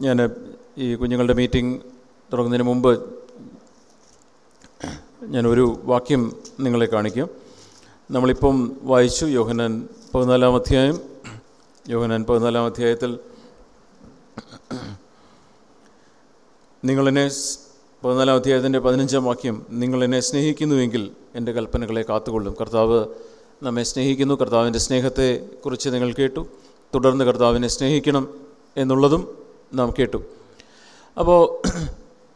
ഞാൻ ഈ കുഞ്ഞുങ്ങളുടെ മീറ്റിംഗ് തുടങ്ങുന്നതിന് മുമ്പ് ഞാനൊരു വാക്യം നിങ്ങളെ കാണിക്കും. നമ്മളിപ്പം വായിച്ചു യോഹനാൻ പതിനാലാം അധ്യായം. യോഹനാൻ പതിനാലാം അധ്യായത്തിൽ നിങ്ങളെന്നെ പതിനാലാം അധ്യായത്തിന്റെ പതിനഞ്ചാം വാക്യം നിങ്ങളെന്നെ സ്നേഹിക്കുന്നുവെങ്കിൽ എന്റെ കൽപ്പനകളെ കാത്തുകൊള്ളും. കർത്താവ് നമ്മെ സ്നേഹിക്കുന്നു. കർത്താവിന്റെ സ്നേഹത്തെക്കുറിച്ച് നിങ്ങൾ കേട്ടു. തുടർന്ന് കർത്താവിനെ സ്നേഹിക്കണം എന്നുള്ളതും നാം കേട്ടു. അപ്പോൾ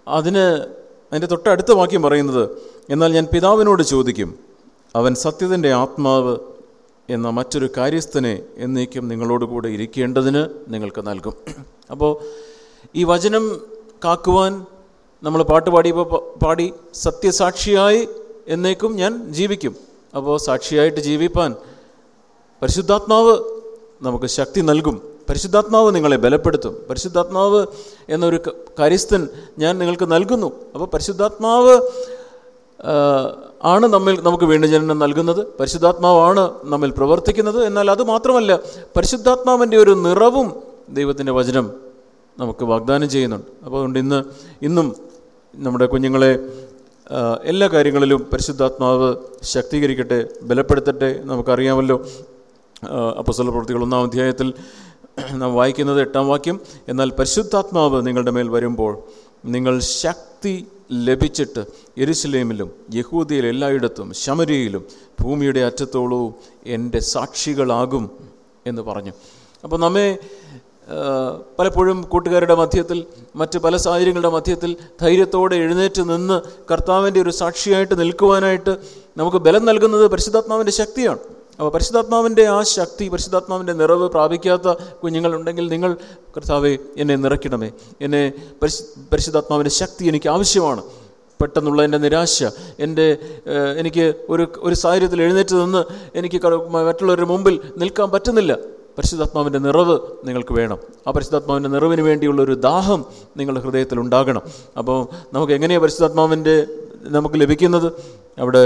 അതിന് അതിന്റെ തൊട്ടടുത്ത വാക്യം പറയുന്നത് എന്നാൽ ഞാൻ പിതാവിനോട് ചോദിക്കും അവൻ സത്യത്തിന്റെ ആത്മാവ് എന്ന മറ്റൊരു കാര്യസ്ഥനെ എന്നേക്കും നിങ്ങളോടുകൂടെ ഇരിക്കേണ്ടതിന് നിങ്ങൾക്ക് നൽകും. അപ്പോൾ ഈ വചനം കാക്കുവാൻ നമ്മൾ പാട്ട് പാടിയപ്പോൾ പാടി സത്യസാക്ഷിയായി എന്നേക്കും ഞാൻ ജീവിക്കും. അപ്പോൾ സാക്ഷിയായിട്ട് ജീവിപ്പാൻ പരിശുദ്ധാത്മാവ് നമുക്ക് ശക്തി നൽകും. പരിശുദ്ധാത്മാവ് നിങ്ങളെ ബലപ്പെടുത്തും. പരിശുദ്ധാത്മാവ് എന്നൊരു കരിസ്ഥൻ ഞാൻ നിങ്ങൾക്ക് നൽകുന്നു. അപ്പോൾ പരിശുദ്ധാത്മാവ് ആണ് നമ്മിൽ നമുക്ക് വീണ്ടും ജനനം നൽകുന്നത്. പരിശുദ്ധാത്മാവാണ് നമ്മിൽ പ്രവർത്തിക്കുന്നത്. എന്നാൽ അത് മാത്രമല്ല പരിശുദ്ധാത്മാവിന്റെ ഒരു നിറവും ദൈവത്തിന്റെ വചനം നമുക്ക് വാഗ്ദാനം ചെയ്യുന്നുണ്ട്. അപ്പോൾ അതുകൊണ്ട് ഇന്ന് ഇന്നും നമ്മുടെ കുഞ്ഞുങ്ങളെ എല്ലാ കാര്യങ്ങളിലും പരിശുദ്ധാത്മാവ് ശക്തീകരിക്കട്ടെ ബലപ്പെടുത്തട്ടെ നമുക്കറിയാമല്ലോ. അപ്പസ്വല പ്രവൃത്തികൾ ഒന്നാം അധ്യായത്തിൽ നാം വായിക്കുന്നത് എട്ടാം വാക്യം. എന്നാൽ പരിശുദ്ധാത്മാവ് നിങ്ങളുടെ മേൽ വരുമ്പോൾ നിങ്ങൾ ശക്തി ലഭിച്ചിട്ട് എരുസലേമിലും യഹൂദിയിൽ എല്ലായിടത്തും ശമരിയിലും ഭൂമിയുടെ അറ്റത്തോളവും എന്റെ സാക്ഷികളാകും എന്ന് പറഞ്ഞു. അപ്പോൾ നമ്മെ പലപ്പോഴും കൂട്ടുകാരുടെ മധ്യത്തിൽ മറ്റ് പല സാഹചര്യങ്ങളുടെ മധ്യത്തിൽ ധൈര്യത്തോടെ എഴുന്നേറ്റ് നിന്ന് കർത്താവിന്റെ ഒരു സാക്ഷിയായിട്ട് നിൽക്കുവാനായിട്ട് നമുക്ക് ബലം നൽകുന്നത് പരിശുദ്ധാത്മാവിന്റെ ശക്തിയാണ്. അപ്പോൾ പരിശുദ്ധാത്മാവിന്റെ ആ ശക്തി പരിശുദ്ധാത്മാവിന്റെ നിറവ് പ്രാപിക്കാത്ത കുഞ്ഞുങ്ങളുണ്ടെങ്കിൽ നിങ്ങൾ കർത്താവെ എന്നെ നിറയ്ക്കണമേ. എന്നെ പരിശു പരിശുദ്ധാത്മാവിന്റെ ശക്തി എനിക്ക് ആവശ്യമാണ്. പെട്ടെന്നുള്ള എന്റെ നിരാശ എന്റെ എനിക്ക് ഒരു ഒരു സാഹചര്യത്തിൽ എഴുന്നേറ്റ് നിന്ന് എനിക്ക് മറ്റുള്ളവരുടെ മുമ്പിൽ നിൽക്കാൻ പറ്റുന്നില്ല. പരിശുദ്ധാത്മാവിന്റെ നിറവ് നിങ്ങൾക്ക് വേണം. ആ പരിശുദ്ധാത്മാവിന്റെ നിറവിന് വേണ്ടിയുള്ള ഒരു ദാഹം നിങ്ങളുടെ ഹൃദയത്തിൽ ഉണ്ടാകണം. അപ്പോൾ നമുക്ക് എങ്ങനെയാണ് പരിശുദ്ധാത്മാവിന്റെ നമുക്ക് ലഭിക്കുന്നത്? അവിടെ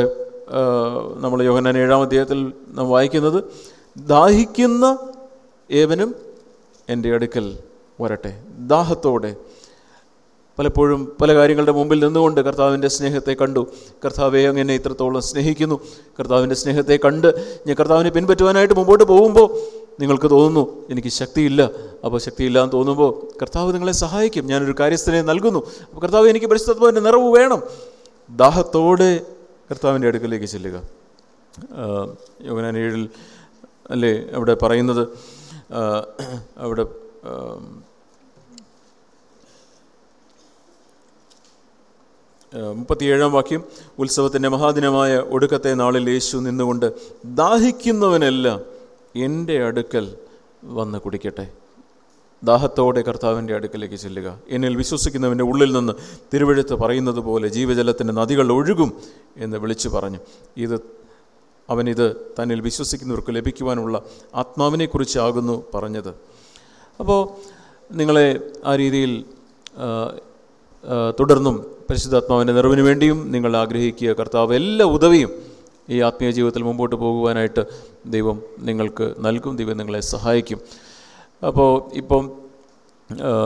നമ്മൾ യോഹന്നാൻ ഏഴാം അധ്യായത്തിൽ നാം വായിക്കുന്നത് ദാഹിക്കുന്ന ഏവനും എന്റെ അടുക്കൽ വരട്ടെ. ദാഹത്തോടെ. പലപ്പോഴും പല കാര്യങ്ങളുടെ മുമ്പിൽ നിന്നുകൊണ്ട് കർത്താവിന്റെ സ്നേഹത്തെ കണ്ടു. കർത്താവെ അങ്ങനെ ഇത്രത്തോളം സ്നേഹിക്കുന്നു. കർത്താവിന്റെ സ്നേഹത്തെ കണ്ട് ഞാൻ കർത്താവിനെ പിൻപറ്റുവാനായിട്ട് മുമ്പോട്ട് പോകുമ്പോൾ നിങ്ങൾക്ക് തോന്നുന്നു എനിക്ക് ശക്തിയില്ല. അപ്പോൾ ശക്തിയില്ല എന്ന് തോന്നുമ്പോൾ കർത്താവ് നിങ്ങളെ സഹായിക്കും. ഞാനൊരു കാര്യസ്ഥനെ നൽകുന്നു. അപ്പോൾ കർത്താവ് എനിക്ക് പരിശുദ്ധത്വത്തിന്റെ നിറവ് വേണം. ദാഹത്തോടെ കർത്താവിന്റെ അടുക്കലേക്ക് ചെല്ലുക. ഏഴിൽ അല്ലേ അവിടെ പറയുന്നത് അവിടെ മുപ്പത്തിയേഴാം വാക്യം ഉത്സവത്തിന്റെ മഹാദിനമായ ഒടുക്കത്തെ നാളിൽ യേശു നിന്നുകൊണ്ട് ദാഹിക്കുന്നവനെല്ലാം എന്റെ അടുക്കൽ വന്ന് കുടിക്കട്ടെ. ദാഹത്തോടെ കർത്താവിന്റെ അടുക്കലേക്ക് ചെല്ലുക. എന്നിൽ വിശ്വസിക്കുന്നവന്റെ ഉള്ളിൽ നിന്ന് തിരുവഴുത്ത് പറയുന്നത് പോലെ ജീവജലത്തിന്റെ നദികൾ ഒഴുകും എന്ന് വിളിച്ചു പറഞ്ഞു. ഇത് അവനിത് തന്നിൽ വിശ്വസിക്കുന്നവർക്ക് ലഭിക്കുവാനുള്ള ആത്മാവിനെക്കുറിച്ചാകുന്നു പറഞ്ഞത്. അപ്പോൾ നിങ്ങളെ ആ രീതിയിൽ തുടർന്നും പരിശുദ്ധാത്മാവിന്റെ നിറവിന് വേണ്ടിയും നിങ്ങൾ ആഗ്രഹിക്കുക. കർത്താവ് എല്ലാ ഉദവിയും ഈ ആത്മീയ ജീവിതത്തിൽ മുമ്പോട്ട് പോകുവാനായിട്ട് ദൈവം നിങ്ങൾക്ക് നൽകും. ദൈവം നിങ്ങളെ സഹായിക്കും. അപ്പോൾ ഇപ്പം